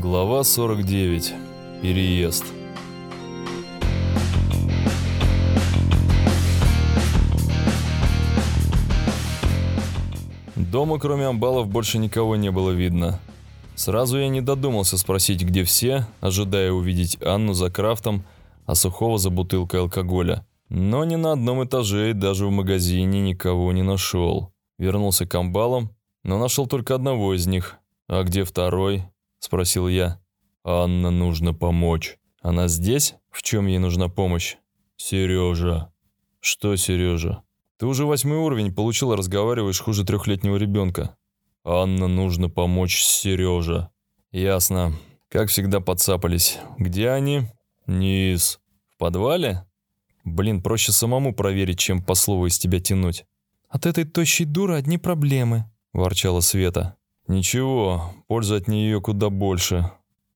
Глава 49. Переезд. Дома, кроме амбалов, больше никого не было видно. Сразу я не додумался спросить, где все, ожидая увидеть Анну за крафтом, а Сухого за бутылкой алкоголя. Но ни на одном этаже и даже в магазине никого не нашел. Вернулся к амбалам, но нашел только одного из них. А где второй? – спросил я. «Анна, нужно помочь. Она здесь? В чем ей нужна помощь?» «Сережа». «Что, Сережа?» «Ты уже восьмой уровень получил, разговариваешь хуже трехлетнего ребенка». «Анна, нужно помочь Сережа». «Ясно. Как всегда подцапались. Где они?» «Низ». «В подвале?» «Блин, проще самому проверить, чем по слову из тебя тянуть». «От этой тощей дуры одни проблемы», – ворчала Света. «Ничего, пользы от нее куда больше.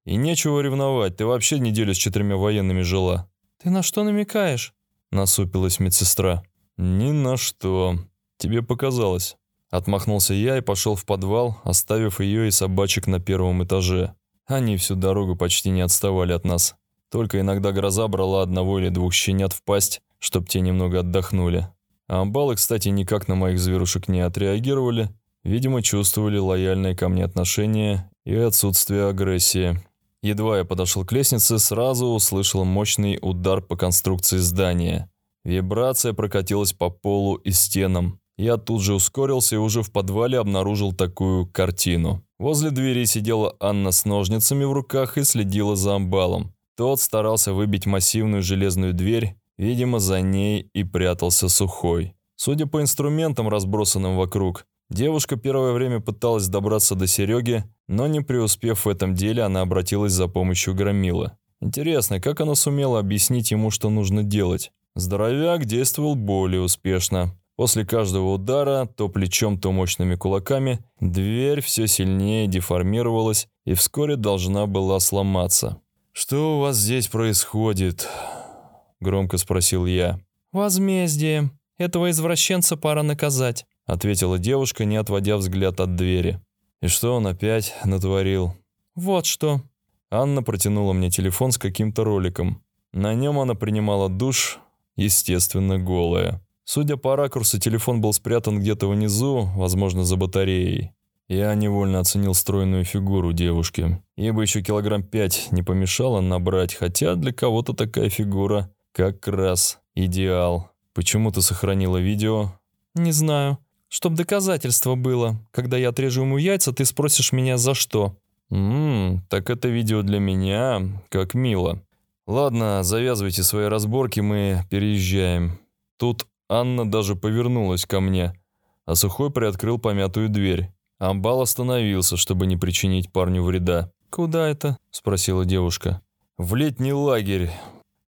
И нечего ревновать, ты вообще неделю с четырьмя военными жила». «Ты на что намекаешь?» – насупилась медсестра. «Ни на что. Тебе показалось». Отмахнулся я и пошел в подвал, оставив ее и собачек на первом этаже. Они всю дорогу почти не отставали от нас. Только иногда гроза брала одного или двух щенят в пасть, чтоб те немного отдохнули. А амбалы, кстати, никак на моих зверушек не отреагировали, Видимо, чувствовали лояльное ко мне отношение и отсутствие агрессии. Едва я подошел к лестнице, сразу услышал мощный удар по конструкции здания. Вибрация прокатилась по полу и стенам. Я тут же ускорился и уже в подвале обнаружил такую картину. Возле двери сидела Анна с ножницами в руках и следила за амбалом. Тот старался выбить массивную железную дверь, видимо, за ней и прятался сухой. Судя по инструментам, разбросанным вокруг, Девушка первое время пыталась добраться до Сереги, но не преуспев в этом деле, она обратилась за помощью Громила. Интересно, как она сумела объяснить ему, что нужно делать? Здоровяк действовал более успешно. После каждого удара, то плечом, то мощными кулаками, дверь все сильнее деформировалась и вскоре должна была сломаться. «Что у вас здесь происходит?» – громко спросил я. «Возмездие. Этого извращенца пора наказать». — ответила девушка, не отводя взгляд от двери. «И что он опять натворил?» «Вот что». Анна протянула мне телефон с каким-то роликом. На нем она принимала душ, естественно, голая. Судя по ракурсу, телефон был спрятан где-то внизу, возможно, за батареей. Я невольно оценил стройную фигуру девушки. Ей бы еще килограмм пять не помешало набрать, хотя для кого-то такая фигура как раз идеал. Почему ты сохранила видео? Не знаю. Чтоб доказательство было. Когда я отрежу ему яйца, ты спросишь меня за что. Ммм, так это видео для меня, как мило. Ладно, завязывайте свои разборки, мы переезжаем. Тут Анна даже повернулась ко мне, а Сухой приоткрыл помятую дверь. Амбал остановился, чтобы не причинить парню вреда. «Куда это?» – спросила девушка. «В летний лагерь.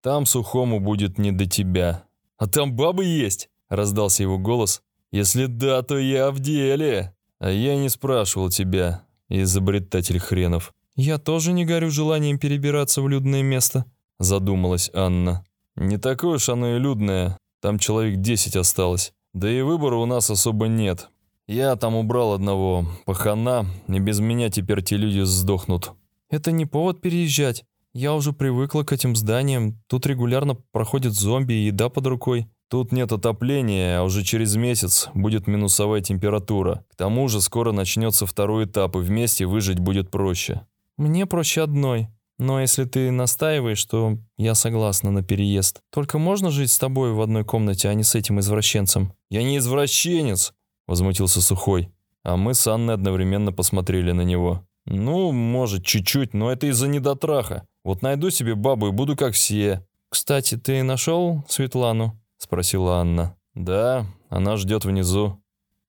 Там Сухому будет не до тебя». «А там бабы есть?» – раздался его голос, если да, то я в деле. А я не спрашивал тебя, изобретатель хренов. Я тоже не горю желанием перебираться в людное место, задумалась Анна. Не такое уж оно и людное. Там человек десять осталось. Да и выбора у нас особо нет. Я там убрал одного пахана, и без меня теперь те люди сдохнут. Это не повод переезжать. Я уже привыкла к этим зданиям. Тут регулярно проходят зомби и еда под рукой. Тут нет отопления, а уже через месяц будет минусовая температура. К тому же скоро начнется второй этап, и вместе выжить будет проще. Мне проще одной. Но если ты настаиваешь, то я согласна на переезд. Только можно жить с тобой в одной комнате, а не с этим извращенцем? Я не извращенец, возмутился Сухой. А мы с Анной одновременно посмотрели на него. Ну, может, чуть-чуть, но это из-за недотраха. Вот найду себе бабу и буду как все. Кстати, ты нашел Светлану? Спросила Анна. «Да, она ждет внизу».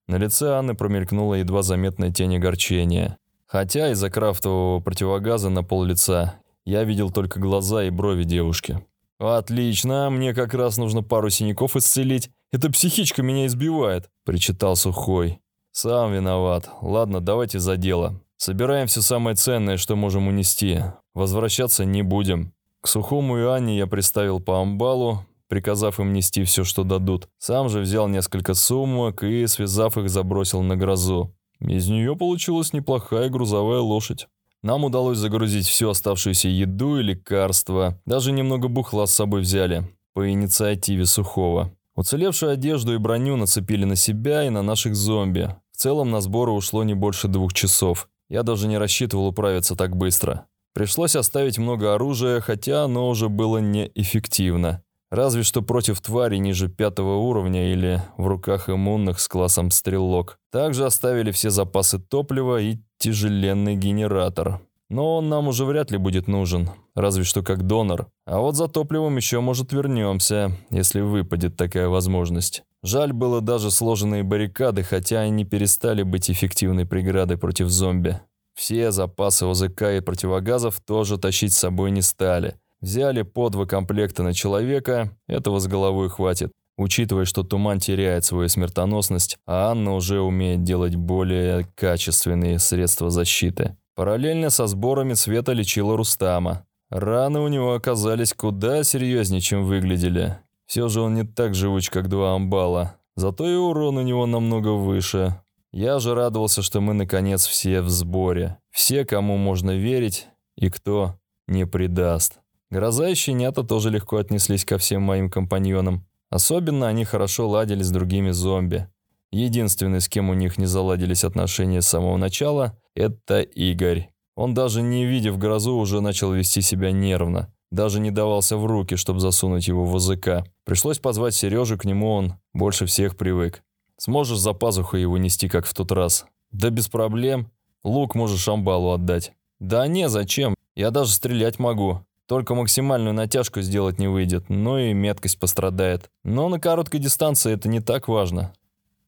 На лице Анны промелькнула едва заметная тень огорчения. Хотя из-за крафтового противогаза на пол лица я видел только глаза и брови девушки. «Отлично, мне как раз нужно пару синяков исцелить. Эта психичка меня избивает», – причитал Сухой. «Сам виноват. Ладно, давайте за дело. Собираем все самое ценное, что можем унести. Возвращаться не будем». К Сухому и Анне я приставил по амбалу, приказав им нести все, что дадут. Сам же взял несколько сумок и, связав их, забросил на грозу. Из нее получилась неплохая грузовая лошадь. Нам удалось загрузить всю оставшуюся еду и лекарства. Даже немного бухла с собой взяли. По инициативе Сухого. Уцелевшую одежду и броню нацепили на себя и на наших зомби. В целом на сборы ушло не больше двух часов. Я даже не рассчитывал управиться так быстро. Пришлось оставить много оружия, хотя оно уже было неэффективно. Разве что против тварей ниже пятого уровня или в руках иммунных с классом стрелок. Также оставили все запасы топлива и тяжеленный генератор. Но он нам уже вряд ли будет нужен, разве что как донор. А вот за топливом еще, может, вернемся, если выпадет такая возможность. Жаль было даже сложенные баррикады, хотя они перестали быть эффективной преградой против зомби. Все запасы ОЗК и противогазов тоже тащить с собой не стали. Взяли по два комплекта на человека, этого с головой хватит. Учитывая, что туман теряет свою смертоносность, а Анна уже умеет делать более качественные средства защиты. Параллельно со сборами Света лечила Рустама. Раны у него оказались куда серьезнее, чем выглядели. Все же он не так живуч, как два амбала. Зато и урон у него намного выше. Я же радовался, что мы наконец все в сборе. Все, кому можно верить и кто не предаст. Гроза и Щенята тоже легко отнеслись ко всем моим компаньонам. Особенно они хорошо ладили с другими зомби. Единственный, с кем у них не заладились отношения с самого начала, это Игорь. Он даже не видев грозу, уже начал вести себя нервно. Даже не давался в руки, чтобы засунуть его в языка. Пришлось позвать Сережу, к нему он больше всех привык. Сможешь за пазухой его нести, как в тот раз? Да без проблем. Лук можешь амбалу отдать. Да не, зачем? Я даже стрелять могу. Только максимальную натяжку сделать не выйдет, но и меткость пострадает. Но на короткой дистанции это не так важно.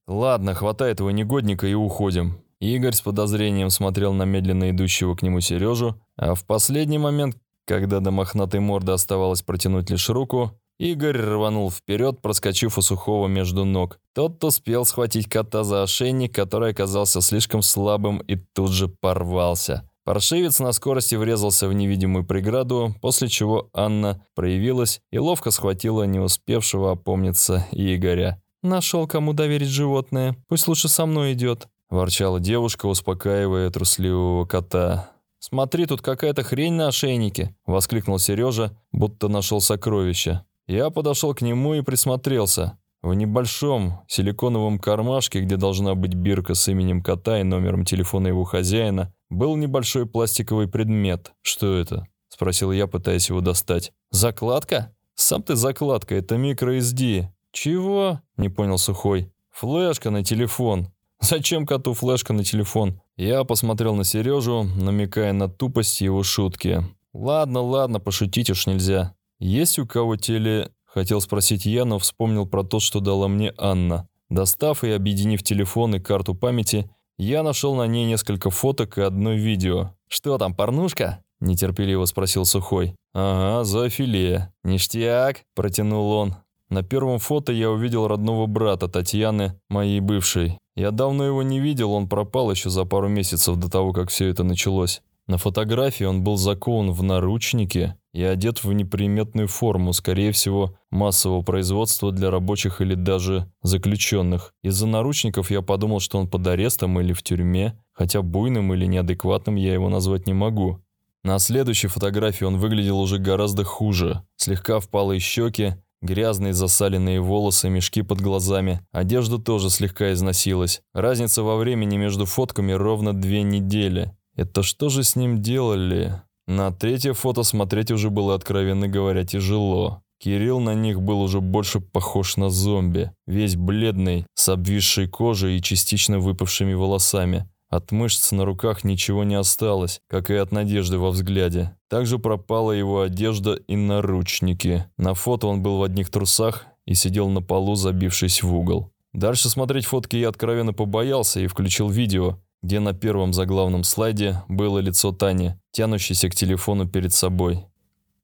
Ладно, хватай этого негодника и уходим. Игорь с подозрением смотрел на медленно идущего к нему Сережу, а в последний момент, когда до мохнатой морды оставалось протянуть лишь руку, Игорь рванул вперед, проскочив у сухого между ног. Тот успел схватить кота за ошейник, который оказался слишком слабым и тут же порвался. Паршивец на скорости врезался в невидимую преграду, после чего Анна проявилась и ловко схватила не успевшего опомниться Игоря. «Нашел, кому доверить животное. Пусть лучше со мной идет», – ворчала девушка, успокаивая трусливого кота. «Смотри, тут какая-то хрень на ошейнике», – воскликнул Сережа, будто нашел сокровище. Я подошел к нему и присмотрелся. В небольшом силиконовом кармашке, где должна быть бирка с именем кота и номером телефона его хозяина, был небольшой пластиковый предмет. «Что это?» – спросил я, пытаясь его достать. «Закладка?» «Сам ты закладка, это microSD». «Чего?» – не понял Сухой. «Флешка на телефон». «Зачем коту флешка на телефон?» Я посмотрел на Сережу, намекая на тупость его шутки. «Ладно, ладно, пошутить уж нельзя. Есть у кого теле...» Хотел спросить я, но вспомнил про то, что дала мне Анна. Достав и объединив телефон и карту памяти, я нашел на ней несколько фоток и одно видео. «Что там, порнушка?» – нетерпеливо спросил Сухой. «Ага, зоофилия». «Ништяк», – протянул он. На первом фото я увидел родного брата Татьяны, моей бывшей. Я давно его не видел, он пропал еще за пару месяцев до того, как все это началось. На фотографии он был закован в наручники и одет в неприметную форму, скорее всего, массового производства для рабочих или даже заключенных. Из-за наручников я подумал, что он под арестом или в тюрьме, хотя буйным или неадекватным я его назвать не могу. На следующей фотографии он выглядел уже гораздо хуже. Слегка впалые щеки, грязные засаленные волосы, мешки под глазами. Одежда тоже слегка износилась. Разница во времени между фотками ровно две недели. Это что же с ним делали? На третье фото смотреть уже было, откровенно говоря, тяжело. Кирилл на них был уже больше похож на зомби. Весь бледный, с обвисшей кожей и частично выпавшими волосами. От мышц на руках ничего не осталось, как и от надежды во взгляде. Также пропала его одежда и наручники. На фото он был в одних трусах и сидел на полу, забившись в угол. Дальше смотреть фотки я откровенно побоялся и включил видео, где на первом заглавном слайде было лицо Тани, тянущейся к телефону перед собой.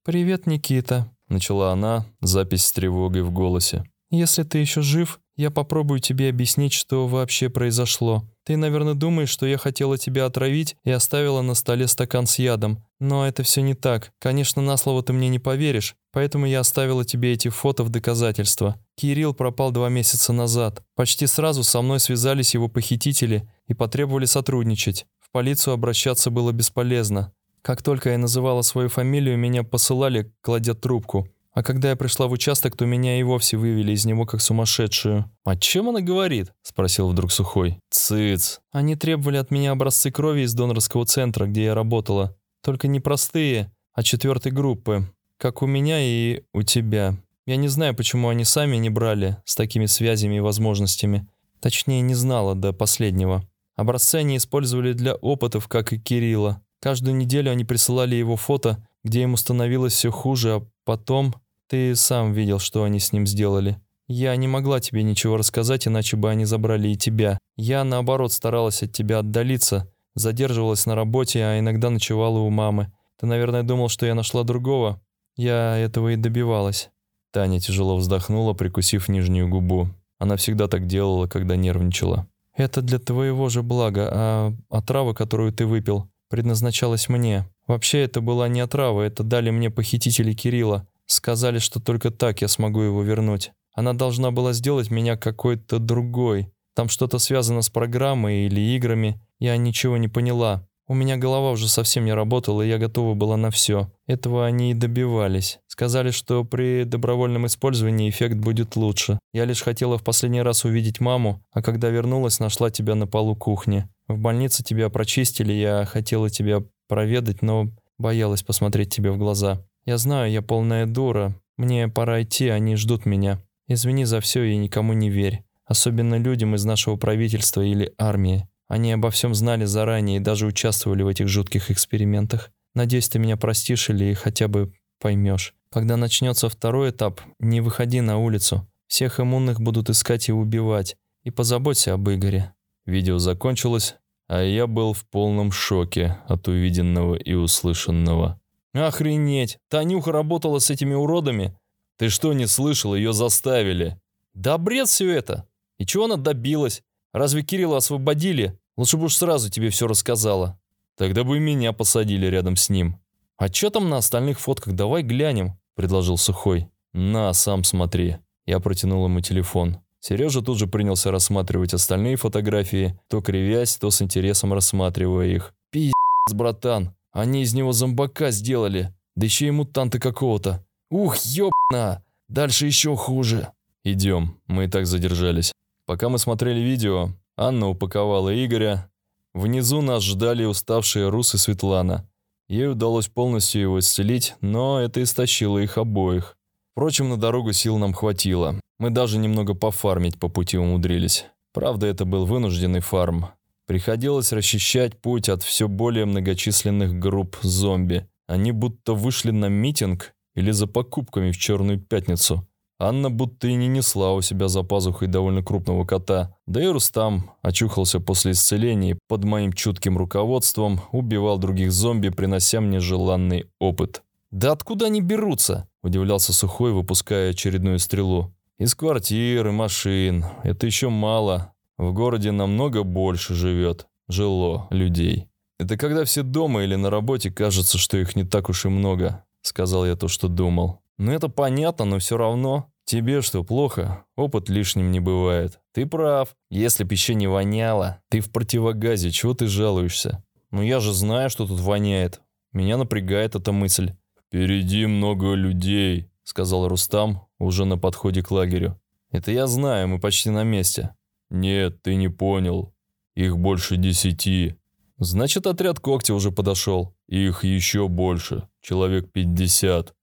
«Привет, Никита», – начала она, запись с тревогой в голосе. «Если ты еще жив, я попробую тебе объяснить, что вообще произошло. Ты, наверное, думаешь, что я хотела тебя отравить и оставила на столе стакан с ядом. Но это все не так. Конечно, на слово ты мне не поверишь, поэтому я оставила тебе эти фото в доказательство. Кирилл пропал два месяца назад. Почти сразу со мной связались его похитители и потребовали сотрудничать. В полицию обращаться было бесполезно. Как только я называла свою фамилию, меня посылали, кладя трубку. А когда я пришла в участок, то меня и вовсе вывели из него как сумасшедшую. «О чем она говорит?» – спросил вдруг Сухой. «Цыц!» Они требовали от меня образцы крови из донорского центра, где я работала. Только не простые, а четвертой группы. Как у меня и у тебя. Я не знаю, почему они сами не брали с такими связями и возможностями. Точнее, не знала до последнего. Образцы они использовали для опытов, как и Кирилла. Каждую неделю они присылали его фото, где ему становилось все хуже, а потом ты сам видел, что они с ним сделали. Я не могла тебе ничего рассказать, иначе бы они забрали и тебя. Я, наоборот, старалась от тебя отдалиться, задерживалась на работе, а иногда ночевала у мамы. Ты, наверное, думал, что я нашла другого. Я этого и добивалась». Таня тяжело вздохнула, прикусив нижнюю губу. Она всегда так делала, когда нервничала. «Это для твоего же блага, а отрава, которую ты выпил, предназначалась мне. Вообще, это была не отрава, это дали мне похитители Кирилла. Сказали, что только так я смогу его вернуть. Она должна была сделать меня какой-то другой. Там что-то связано с программой или играми. Я ничего не поняла. У меня голова уже совсем не работала, и я готова была на все. Этого они и добивались. Сказали, что при добровольном использовании эффект будет лучше. Я лишь хотела в последний раз увидеть маму, а когда вернулась, нашла тебя на полу кухни. В больнице тебя прочистили, я хотела тебя проведать, но боялась посмотреть тебе в глаза. Я знаю, я полная дура. Мне пора идти, они ждут меня. Извини за все и никому не верь. Особенно людям из нашего правительства или армии. Они обо всем знали заранее и даже участвовали в этих жутких экспериментах. Надеюсь, ты меня простишь или хотя бы поймешь. Когда начнется второй этап, не выходи на улицу. Всех иммунных будут искать и убивать. И позаботься об Игоре». Видео закончилось, а я был в полном шоке от увиденного и услышанного. «Охренеть! Танюха работала с этими уродами?» «Ты что, не слышал? Ее заставили!» «Да бред все это! И чего она добилась? Разве Кирилла освободили? Лучше бы уж сразу тебе все рассказала». «Тогда бы меня посадили рядом с ним». «А что там на остальных фотках? Давай глянем», — предложил Сухой. «На, сам смотри». Я протянул ему телефон. Сережа тут же принялся рассматривать остальные фотографии, то кривясь, то с интересом рассматривая их. «Пиздец, братан, они из него зомбака сделали, да еще и мутанта какого-то. Ух, ёбна! Дальше еще хуже. Идем, мы и так задержались. Пока мы смотрели видео, Анна упаковала Игоря. Внизу нас ждали уставшие Рус и Светлана. Ей удалось полностью его исцелить, но это истощило их обоих. Впрочем, на дорогу сил нам хватило. Мы даже немного пофармить по пути умудрились. Правда, это был вынужденный фарм. Приходилось расчищать путь от все более многочисленных групп зомби. Они будто вышли на митинг или за покупками в Черную Пятницу. Анна будто и не несла у себя за пазухой довольно крупного кота. Да и Рустам очухался после исцеления под моим чутким руководством убивал других зомби, принося мне желанный опыт. «Да откуда они берутся?» – удивлялся Сухой, выпуская очередную стрелу. «Из квартир и машин. Это еще мало. В городе намного больше живет, жило, людей. Это когда все дома или на работе кажется, что их не так уж и много, сказал я то, что думал. Ну это понятно, но все равно. Тебе что, плохо? Опыт лишним не бывает. Ты прав. Если б еще не воняло. Ты в противогазе, чего ты жалуешься? Ну я же знаю, что тут воняет. Меня напрягает эта мысль. «Впереди много людей», — сказал Рустам, уже на подходе к лагерю. «Это я знаю, мы почти на месте. «Нет, ты не понял. Их больше десяти». «Значит, отряд когтя уже подошел». «Их еще больше. Человек пятьдесят».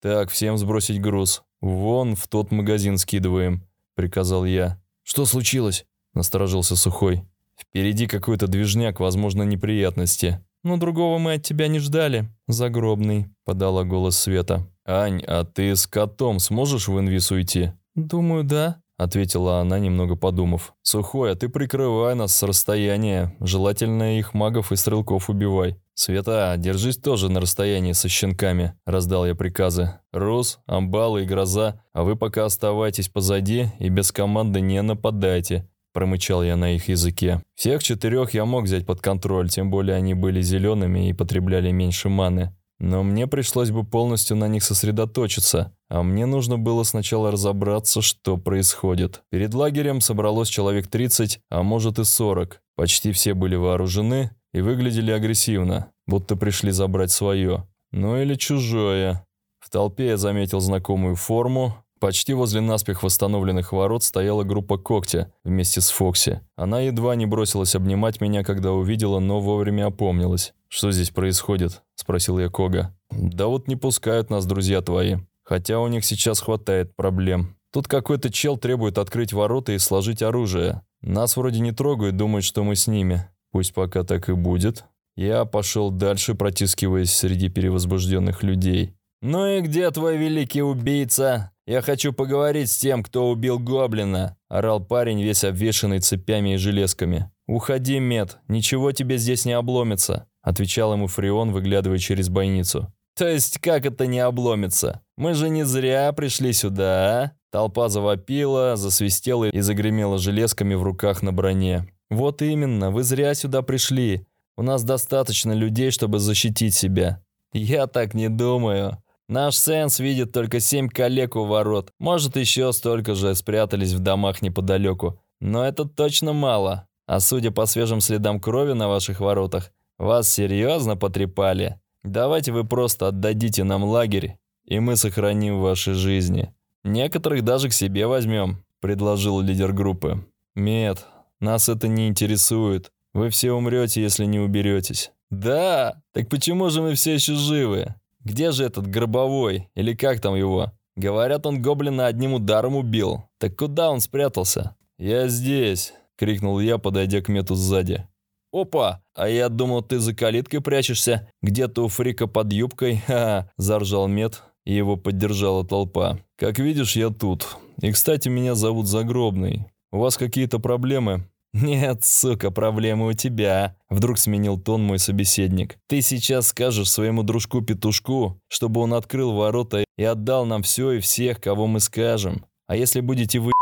«Так, всем сбросить груз. Вон в тот магазин скидываем», — приказал я. «Что случилось?» — насторожился Сухой. «Впереди какой-то движняк, возможно, неприятности». «Но другого мы от тебя не ждали, загробный», — подала голос Света. «Ань, а ты с котом сможешь в инвиз уйти?» «Думаю, да», — ответила она, немного подумав. «Сухой, а ты прикрывай нас с расстояния. Желательно их магов и стрелков убивай. Света, держись тоже на расстоянии со щенками», — раздал я приказы. «Рус, Амбал и Гроза, а вы пока оставайтесь позади и без команды не нападайте», — промычал я на их языке. Всех четырех я мог взять под контроль, тем более они были зелеными и потребляли меньше маны. Но мне пришлось бы полностью на них сосредоточиться, а мне нужно было сначала разобраться, что происходит. Перед лагерем собралось человек 30, а может и 40. Почти все были вооружены, и выглядели агрессивно, будто пришли забрать свое. Ну или чужое. В толпе я заметил знакомую форму. Почти возле наспех восстановленных ворот стояла группа когтя вместе с Фокси. Она едва не бросилась обнимать меня, когда увидела, но вовремя опомнилась. «Что здесь происходит?» – спросил я Кога. «Да вот не пускают нас друзья твои. Хотя у них сейчас хватает проблем. Тут какой-то чел требует открыть ворота и сложить оружие. Нас вроде не трогают, думают, что мы с ними. Пусть пока так и будет. Я пошел дальше, протискиваясь среди перевозбужденных людей. «Ну и где твой великий убийца? Я хочу поговорить с тем, кто убил гоблина», – орал парень, весь обвешанный цепями и железками. «Уходи, Мед, ничего тебе здесь не обломится», – отвечал ему Фреон, выглядывая через бойницу. «То есть как это не обломится? Мы же не зря пришли сюда, а?» Толпа завопила, засвистела и загремела железками в руках на броне. «Вот именно, вы зря сюда пришли. У нас достаточно людей, чтобы защитить себя». «Я так не думаю. Наш Сенс видит только семь коллег у ворот. Может, еще столько же спрятались в домах неподалеку. Но это точно мало. А судя по свежим следам крови на ваших воротах, вас серьезно потрепали?» Давайте вы просто отдадите нам лагерь, и мы сохраним ваши жизни. Некоторых даже к себе возьмем», – предложил лидер группы. «Мед, нас это не интересует. Вы все умрете, если не уберетесь». «Да? Так почему же мы все еще живы? Где же этот гробовой? Или как там его? Говорят, он гоблина одним ударом убил. Так куда он спрятался?» «Я здесь», – крикнул я, подойдя к мету сзади. «Опа! А я думал, ты за калиткой прячешься, где-то у фрика под юбкой!» «Ха!» – заржал Мед, и его поддержала толпа. «Как видишь, я тут. И, кстати, меня зовут Загробный. У вас какие-то проблемы?» «Нет, сука, проблемы у тебя», — вдруг сменил тон мой собеседник. «Ты сейчас скажешь своему дружку-петушку, чтобы он открыл ворота и отдал нам все и всех, кого мы скажем. А если будете вы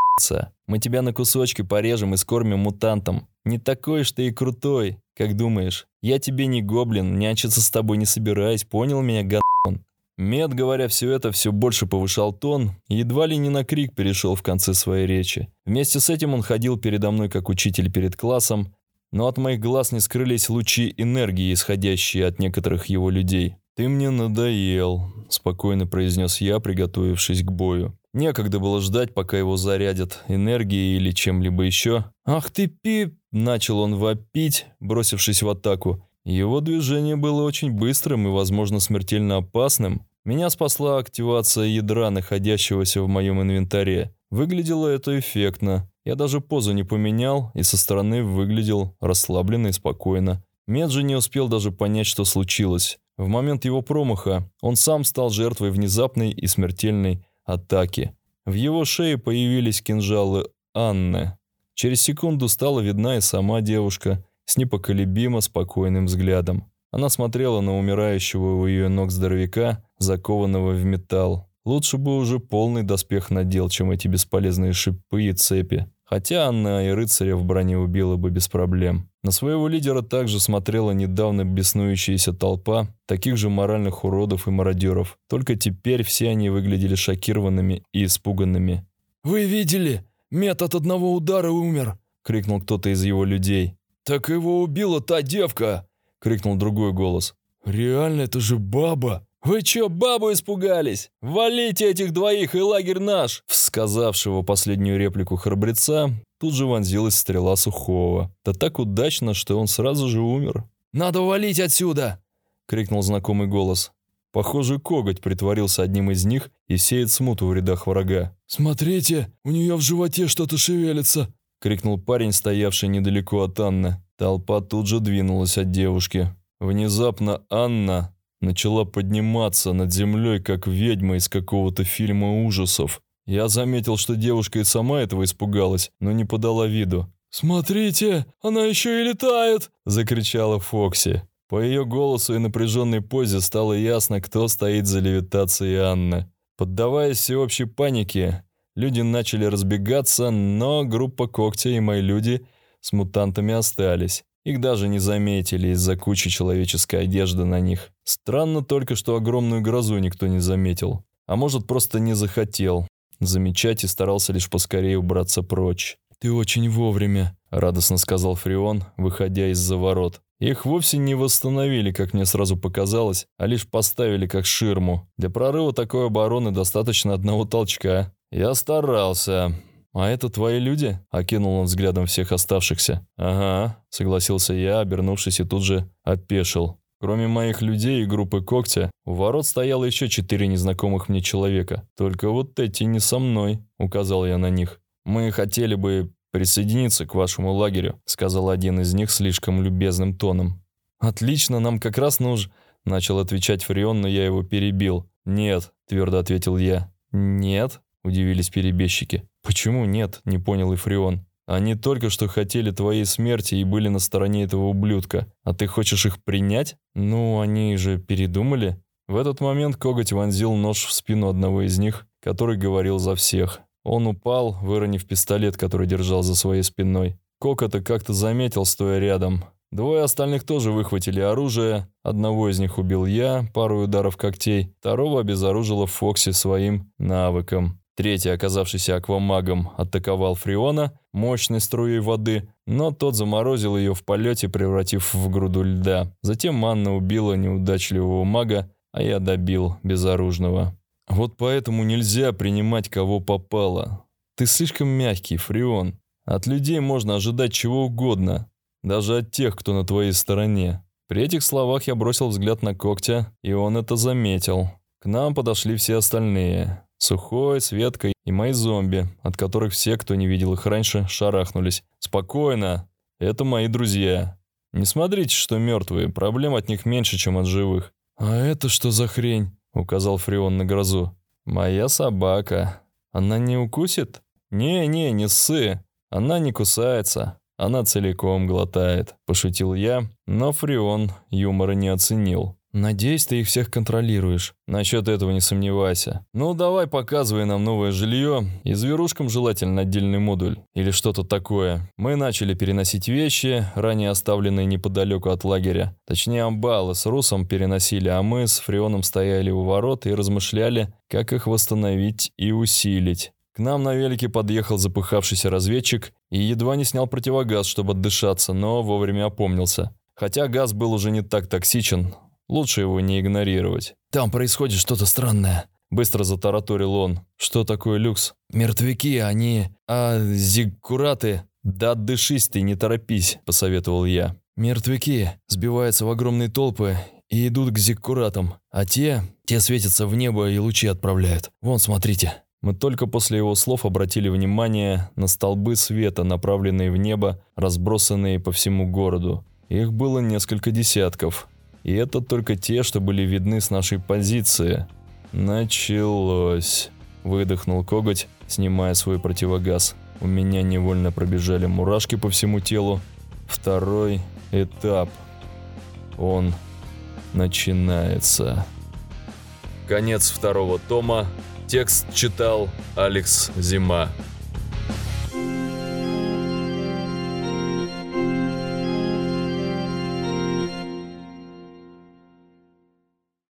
мы тебя на кусочки порежем и скормим мутантам. Не такой уж ты и крутой, как думаешь. Я тебе не гоблин, нянчиться с тобой не собираюсь, понял меня, гадон?» Мед, говоря все это, все больше повышал тон, и едва ли не на крик перешел в конце своей речи. Вместе с этим он ходил передо мной как учитель перед классом, но от моих глаз не скрылись лучи энергии, исходящие от некоторых его людей. «Ты мне надоел», – спокойно произнес я, приготовившись к бою. Некогда было ждать, пока его зарядят энергией или чем-либо еще. «Ах ты пип!» – начал он вопить, бросившись в атаку. Его движение было очень быстрым и, возможно, смертельно опасным. Меня спасла активация ядра, находящегося в моем инвентаре. Выглядело это эффектно. Я даже позу не поменял и со стороны выглядел расслабленно и спокойно. Меджи не успел даже понять, что случилось. В момент его промаха он сам стал жертвой внезапной и смертельной атаки. В его шее появились кинжалы Анны. Через секунду стала видна и сама девушка с непоколебимо спокойным взглядом. Она смотрела на умирающего у ее ног здоровяка, закованного в металл. Лучше бы уже полный доспех надел, чем эти бесполезные шипы и цепи. Хотя она и рыцаря в броне убила бы без проблем. На своего лидера также смотрела недавно беснующаяся толпа таких же моральных уродов и мародеров. Только теперь все они выглядели шокированными и испуганными. «Вы видели? Мет от одного удара умер!» — крикнул кто-то из его людей. «Так его убила та девка!» — крикнул другой голос. «Реально, это же баба!» «Вы чё, бабу испугались? Валите этих двоих, и лагерь наш!» Сказавшего последнюю реплику храбреца, тут же вонзилась стрела Сухого. Да так удачно, что он сразу же умер. «Надо валить отсюда!» — крикнул знакомый голос. Похоже, коготь притворился одним из них и сеет смуту в рядах врага. «Смотрите, у нее в животе что-то шевелится!» — крикнул парень, стоявший недалеко от Анны. Толпа тут же двинулась от девушки. Внезапно Анна начала подниматься над землей, как ведьма из какого-то фильма ужасов. Я заметил, что девушка и сама этого испугалась, но не подала виду. «Смотрите, она еще и летает!» – закричала Фокси. По ее голосу и напряженной позе стало ясно, кто стоит за левитацией Анны. Поддаваясь всеобщей панике, люди начали разбегаться, но группа Когтя и мои люди с мутантами остались. Их даже не заметили из-за кучи человеческой одежды на них. Странно только, что огромную грозу никто не заметил. А может, просто не захотел замечать и старался лишь поскорее убраться прочь. «Ты очень вовремя», — радостно сказал Фреон, выходя из-за ворот. Их вовсе не восстановили, как мне сразу показалось, а лишь поставили как ширму. Для прорыва такой обороны достаточно одного толчка. Я старался. «А это твои люди?» – окинул он взглядом всех оставшихся. «Ага», – согласился я, обернувшись и тут же опешил. Кроме моих людей и группы когтя, у ворот стояло еще четыре незнакомых мне человека. Только вот эти не со мной, указал я на них. Мы хотели бы присоединиться к вашему лагерю, сказал один из них слишком любезным тоном. Отлично, нам как раз нужно, начал отвечать Фреон, но я его перебил. Нет, твердо ответил я. Нет, удивились перебежчики. «Почему нет?» – не понял и Фреон. «Они только что хотели твоей смерти и были на стороне этого ублюдка. А ты хочешь их принять? Ну, они же передумали». В этот момент коготь вонзил нож в спину одного из них, который говорил за всех. Он упал, выронив пистолет, который держал за своей спиной. Кок как-то заметил, стоя рядом. Двое остальных тоже выхватили оружие. Одного из них убил я, пару ударов когтей. Второго обезоружила Фокси своим навыком. Третий, оказавшийся аквамагом, атаковал Фриона мощной струей воды, но тот заморозил ее в полете, превратив в груду льда. Затем Манна убила неудачливого мага, а я добил безоружного. Вот поэтому нельзя принимать кого попало. Ты слишком мягкий, Фрион. От людей можно ожидать чего угодно, даже от тех, кто на твоей стороне. При этих словах я бросил взгляд на когтя, и он это заметил. К нам подошли все остальные. Сухой, Светка и мои зомби, от которых все, кто не видел их раньше, шарахнулись. «Спокойно. Это мои друзья. Не смотрите, что мертвые. Проблем от них меньше, чем от живых». «А это что за хрень?» — указал Фреон на грозу. «Моя собака. Она не укусит?» «Не-не, не ссы. Она не кусается. Она целиком глотает», — пошутил я, но Фреон юмора не оценил. «Надеюсь, ты их всех контролируешь. Насчет этого не сомневайся. Ну, давай показывай нам новое жилье. И зверушкам желательно отдельный модуль. Или что-то такое. Мы начали переносить вещи, ранее оставленные неподалеку от лагеря. Точнее, амбалы с Русом переносили, а мы с Фреоном стояли у ворот и размышляли, как их восстановить и усилить. К нам на велике подъехал запыхавшийся разведчик и едва не снял противогаз, чтобы отдышаться, но вовремя опомнился. Хотя газ был уже не так токсичен, Лучше его не игнорировать. «Там происходит что-то странное», — быстро затараторил он. «Что такое люкс?» «Мертвяки, они... А зигкураты...» «Да дышись ты, не торопись», — посоветовал я. «Мертвяки сбиваются в огромные толпы и идут к зигкуратам, а те... те светятся в небо и лучи отправляют. Вон, смотрите». Мы только после его слов обратили внимание на столбы света, направленные в небо, разбросанные по всему городу. Их было несколько десятков. И это только те, что были видны с нашей позиции. Началось. Выдохнул коготь, снимая свой противогаз. У меня невольно пробежали мурашки по всему телу. Второй этап. Он начинается. Конец второго тома. Текст читал Алекс Зима.